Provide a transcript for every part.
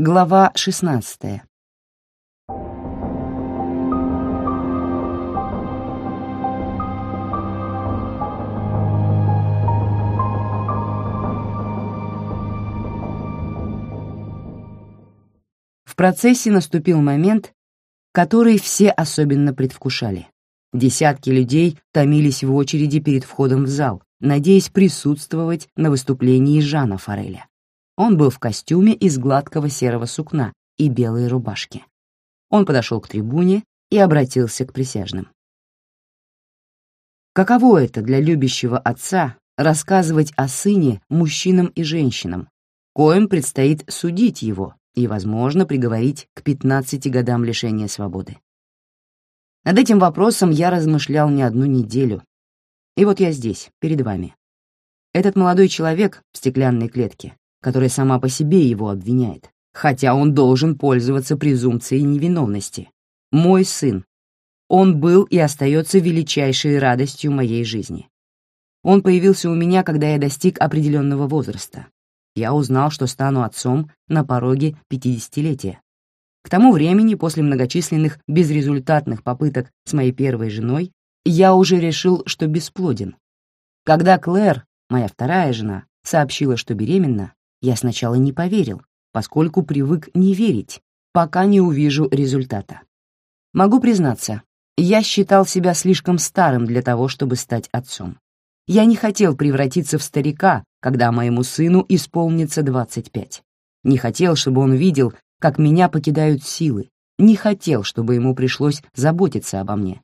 Глава 16. В процессе наступил момент, который все особенно предвкушали. Десятки людей томились в очереди перед входом в зал, надеясь присутствовать на выступлении Жана Фореля. Он был в костюме из гладкого серого сукна и белой рубашке. Он подошел к трибуне и обратился к присяжным. Каково это для любящего отца рассказывать о сыне мужчинам и женщинам, коим предстоит судить его и, возможно, приговорить к 15 годам лишения свободы? Над этим вопросом я размышлял не одну неделю. И вот я здесь, перед вами. Этот молодой человек в стеклянной клетке, которая сама по себе его обвиняет, хотя он должен пользоваться презумпцией невиновности. Мой сын. Он был и остается величайшей радостью моей жизни. Он появился у меня, когда я достиг определенного возраста. Я узнал, что стану отцом на пороге пятидесятилетия. К тому времени, после многочисленных безрезультатных попыток с моей первой женой, я уже решил, что бесплоден. Когда Клэр, моя вторая жена, сообщила, что беременна, я сначала не поверил, поскольку привык не верить, пока не увижу результата. Могу признаться, я считал себя слишком старым для того, чтобы стать отцом. Я не хотел превратиться в старика, когда моему сыну исполнится 25. Не хотел, чтобы он видел, как меня покидают силы. Не хотел, чтобы ему пришлось заботиться обо мне.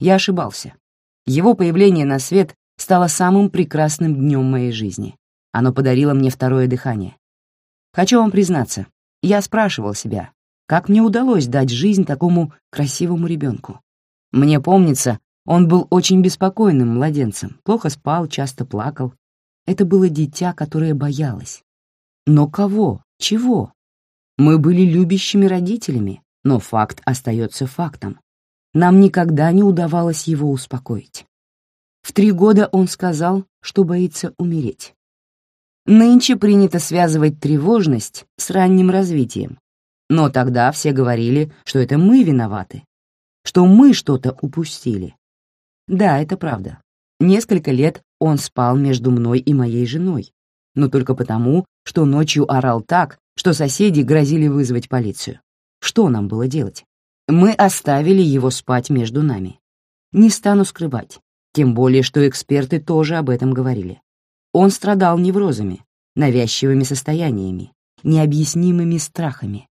Я ошибался. Его появление на свет стало самым прекрасным днем моей жизни. Оно подарило мне второе дыхание. Хочу вам признаться, я спрашивал себя, как мне удалось дать жизнь такому красивому ребенку. Мне помнится, он был очень беспокойным младенцем, плохо спал, часто плакал. Это было дитя, которое боялось. Но кого? Чего? Мы были любящими родителями, но факт остается фактом. Нам никогда не удавалось его успокоить. В три года он сказал, что боится умереть. Нынче принято связывать тревожность с ранним развитием. Но тогда все говорили, что это мы виноваты, что мы что-то упустили. Да, это правда. Несколько лет он спал между мной и моей женой, но только потому, что ночью орал так, что соседи грозили вызвать полицию. Что нам было делать? Мы оставили его спать между нами. Не стану скрывать, тем более, что эксперты тоже об этом говорили. Он страдал неврозами, навязчивыми состояниями, необъяснимыми страхами.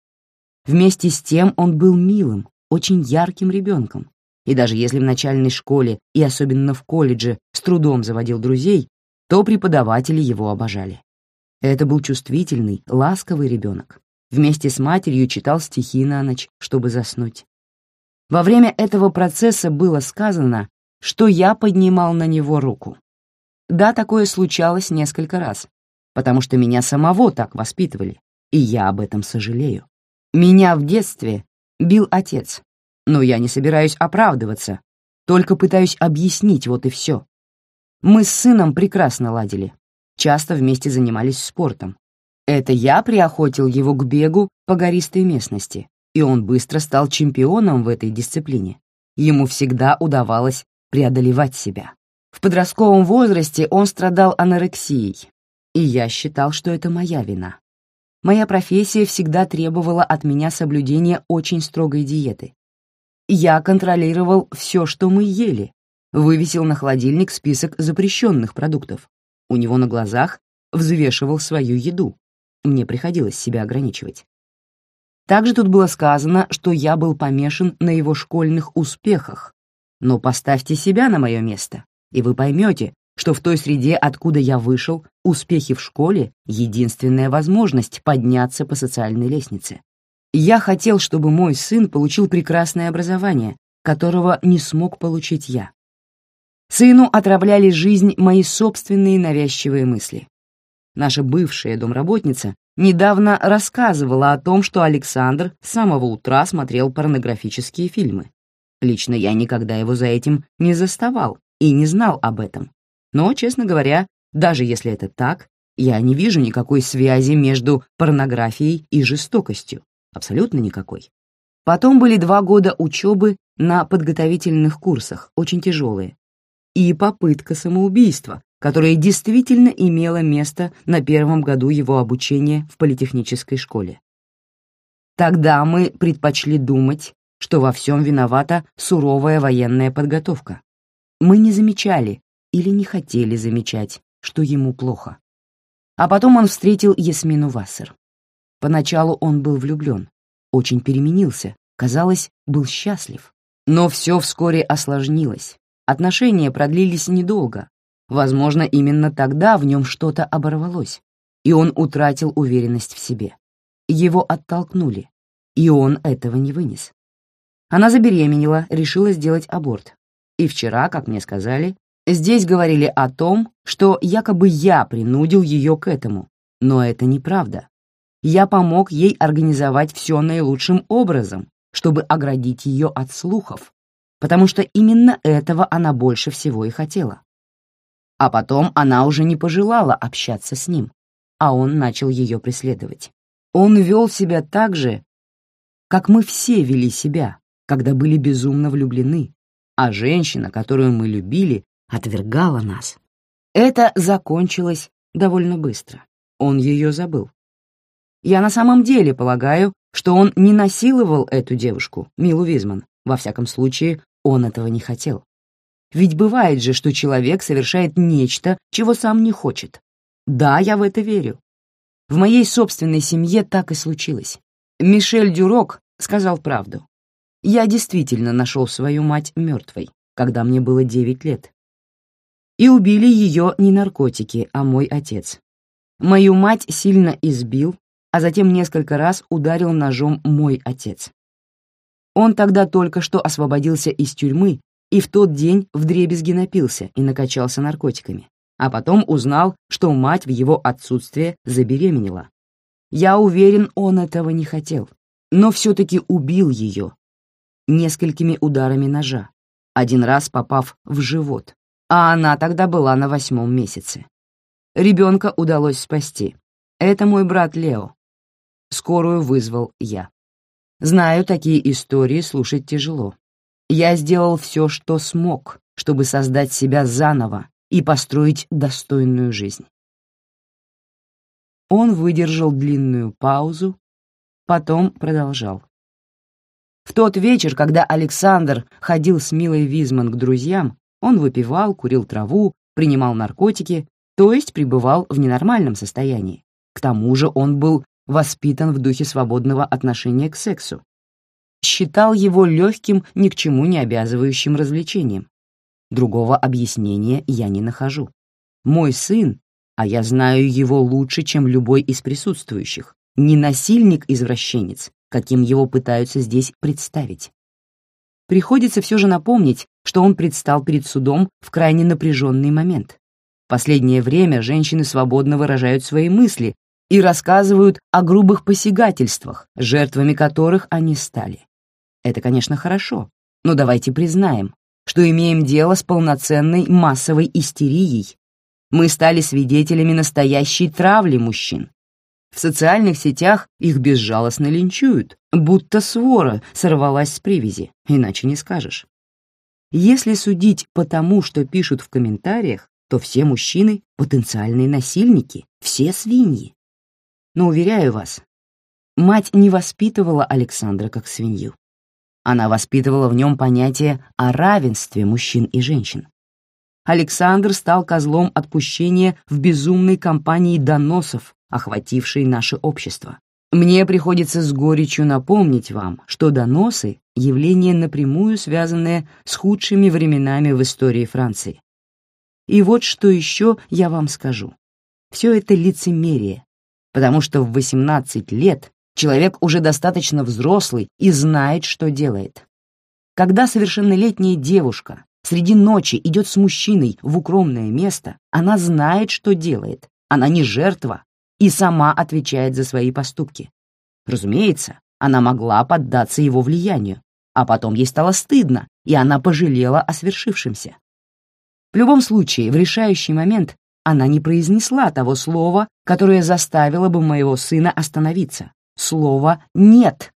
Вместе с тем он был милым, очень ярким ребенком, и даже если в начальной школе и особенно в колледже с трудом заводил друзей, то преподаватели его обожали. Это был чувствительный, ласковый ребенок. Вместе с матерью читал стихи на ночь, чтобы заснуть. Во время этого процесса было сказано, что я поднимал на него руку. Да, такое случалось несколько раз, потому что меня самого так воспитывали, и я об этом сожалею. Меня в детстве бил отец, но я не собираюсь оправдываться, только пытаюсь объяснить вот и все. Мы с сыном прекрасно ладили, часто вместе занимались спортом. Это я приохотил его к бегу по гористой местности, и он быстро стал чемпионом в этой дисциплине. Ему всегда удавалось преодолевать себя. В подростковом возрасте он страдал анорексией, и я считал, что это моя вина. Моя профессия всегда требовала от меня соблюдения очень строгой диеты. Я контролировал все, что мы ели, вывесил на холодильник список запрещенных продуктов. У него на глазах взвешивал свою еду. Мне приходилось себя ограничивать. Также тут было сказано, что я был помешан на его школьных успехах. Но поставьте себя на мое место и вы поймете, что в той среде, откуда я вышел, успехи в школе — единственная возможность подняться по социальной лестнице. Я хотел, чтобы мой сын получил прекрасное образование, которого не смог получить я. Сыну отравляли жизнь мои собственные навязчивые мысли. Наша бывшая домработница недавно рассказывала о том, что Александр с самого утра смотрел порнографические фильмы. Лично я никогда его за этим не заставал, и не знал об этом. Но, честно говоря, даже если это так, Я не вижу никакой связи между порнографией и жестокостью. Абсолютно никакой. Потом были два года учебы на подготовительных курсах, очень тяжелые, и попытка самоубийства, которая действительно имела место на первом году его обучения в политехнической школе. Тогда мы предпочли думать, что во всем виновата суровая военная подготовка. Мы не замечали или не хотели замечать, что ему плохо. А потом он встретил Ясмину Вассер. Поначалу он был влюблен, очень переменился, казалось, был счастлив. Но все вскоре осложнилось. Отношения продлились недолго. Возможно, именно тогда в нем что-то оборвалось, и он утратил уверенность в себе. Его оттолкнули, и он этого не вынес. Она забеременела, решила сделать аборт. И вчера, как мне сказали, здесь говорили о том, что якобы я принудил ее к этому. Но это неправда. Я помог ей организовать все наилучшим образом, чтобы оградить ее от слухов, потому что именно этого она больше всего и хотела. А потом она уже не пожелала общаться с ним, а он начал ее преследовать. Он вел себя так же, как мы все вели себя, когда были безумно влюблены, а женщина, которую мы любили, отвергала нас. Это закончилось довольно быстро. Он ее забыл. Я на самом деле полагаю, что он не насиловал эту девушку, Милу Визман. Во всяком случае, он этого не хотел. Ведь бывает же, что человек совершает нечто, чего сам не хочет. Да, я в это верю. В моей собственной семье так и случилось. Мишель Дюрок сказал правду. Я действительно нашел свою мать мертвой, когда мне было 9 лет. И убили ее не наркотики, а мой отец. Мою мать сильно избил, а затем несколько раз ударил ножом мой отец. Он тогда только что освободился из тюрьмы и в тот день вдребезги напился и накачался наркотиками, а потом узнал, что мать в его отсутствие забеременела. Я уверен, он этого не хотел, но все-таки убил ее несколькими ударами ножа, один раз попав в живот, а она тогда была на восьмом месяце. Ребенка удалось спасти. Это мой брат Лео. Скорую вызвал я. Знаю, такие истории слушать тяжело. Я сделал все, что смог, чтобы создать себя заново и построить достойную жизнь. Он выдержал длинную паузу, потом продолжал. В тот вечер, когда Александр ходил с Милой Визман к друзьям, он выпивал, курил траву, принимал наркотики, то есть пребывал в ненормальном состоянии. К тому же он был воспитан в духе свободного отношения к сексу. Считал его легким, ни к чему не обязывающим развлечением. Другого объяснения я не нахожу. Мой сын, а я знаю его лучше, чем любой из присутствующих, не насильник-извращенец, каким его пытаются здесь представить. Приходится все же напомнить, что он предстал перед судом в крайне напряженный момент. Последнее время женщины свободно выражают свои мысли и рассказывают о грубых посягательствах, жертвами которых они стали. Это, конечно, хорошо, но давайте признаем, что имеем дело с полноценной массовой истерией. Мы стали свидетелями настоящей травли мужчин. В социальных сетях их безжалостно линчуют, будто свора сорвалась с привязи, иначе не скажешь. Если судить по тому, что пишут в комментариях, то все мужчины — потенциальные насильники, все свиньи. Но, уверяю вас, мать не воспитывала Александра как свинью. Она воспитывала в нем понятие о равенстве мужчин и женщин. Александр стал козлом отпущения в безумной кампании доносов, охватившей наше общество. Мне приходится с горечью напомнить вам, что доносы — явление напрямую связанное с худшими временами в истории Франции. И вот что еще я вам скажу. Все это лицемерие, потому что в 18 лет человек уже достаточно взрослый и знает, что делает. Когда совершеннолетняя девушка среди ночи идет с мужчиной в укромное место, она знает, что делает. Она не жертва и сама отвечает за свои поступки. Разумеется, она могла поддаться его влиянию, а потом ей стало стыдно, и она пожалела о свершившемся. В любом случае, в решающий момент она не произнесла того слова, которое заставило бы моего сына остановиться. Слово «нет».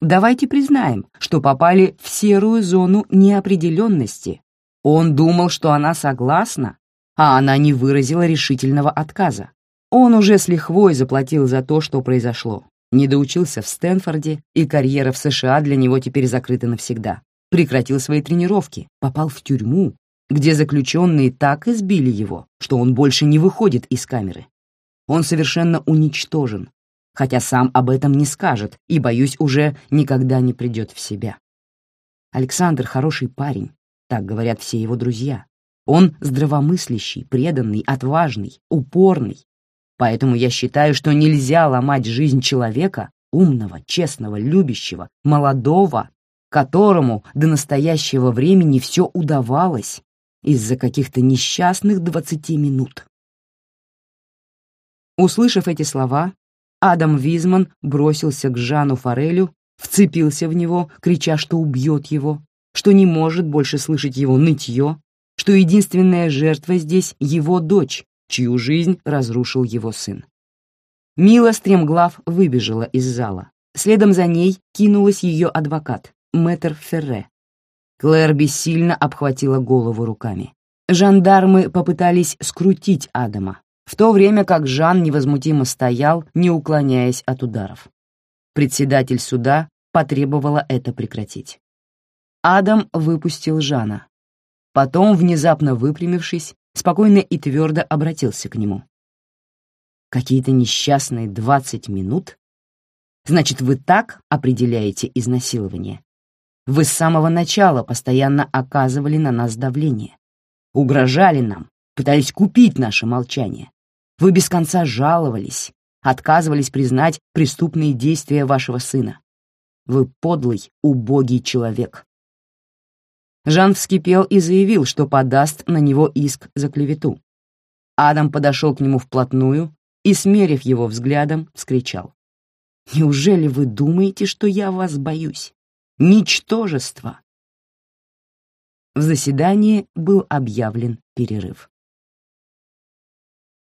Давайте признаем, что попали в серую зону неопределенности. Он думал, что она согласна, а она не выразила решительного отказа. Он уже с лихвой заплатил за то, что произошло. Не доучился в Стэнфорде, и карьера в США для него теперь закрыта навсегда. Прекратил свои тренировки, попал в тюрьму, где заключенные так избили его, что он больше не выходит из камеры. Он совершенно уничтожен, хотя сам об этом не скажет и, боюсь, уже никогда не придет в себя. Александр хороший парень, так говорят все его друзья. Он здравомыслящий, преданный, отважный, упорный. Поэтому я считаю, что нельзя ломать жизнь человека, умного, честного, любящего, молодого, которому до настоящего времени все удавалось из-за каких-то несчастных двадцати минут. Услышав эти слова, Адам Визман бросился к Жану Форелю, вцепился в него, крича, что убьет его, что не может больше слышать его нытье, что единственная жертва здесь — его дочь, чью жизнь разрушил его сын. Мила стремглав выбежала из зала. Следом за ней кинулась ее адвокат, мэтр Ферре. Клэр бессильно обхватила голову руками. Жандармы попытались скрутить Адама, в то время как Жан невозмутимо стоял, не уклоняясь от ударов. Председатель суда потребовала это прекратить. Адам выпустил Жана. Потом, внезапно выпрямившись, спокойно и твердо обратился к нему. «Какие-то несчастные двадцать минут? Значит, вы так определяете изнасилование? Вы с самого начала постоянно оказывали на нас давление, угрожали нам, пытались купить наше молчание. Вы без конца жаловались, отказывались признать преступные действия вашего сына. Вы подлый, убогий человек. Жан вскипел и заявил, что подаст на него иск за клевету. Адам подошел к нему вплотную и, смерив его взглядом, вскричал. «Неужели вы думаете, что я вас боюсь? Ничтожество!» В заседании был объявлен перерыв.